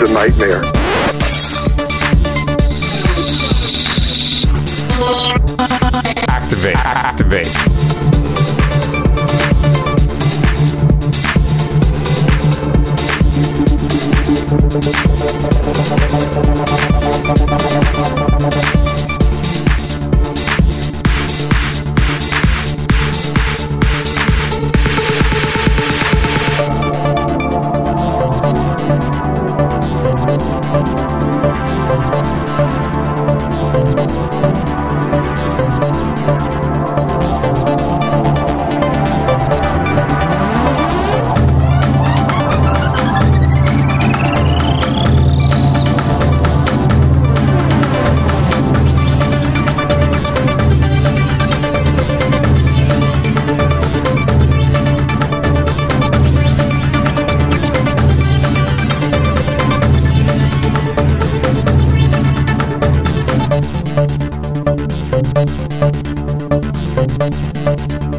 was a nightmare. Activate. Activate. Activate. Thank you.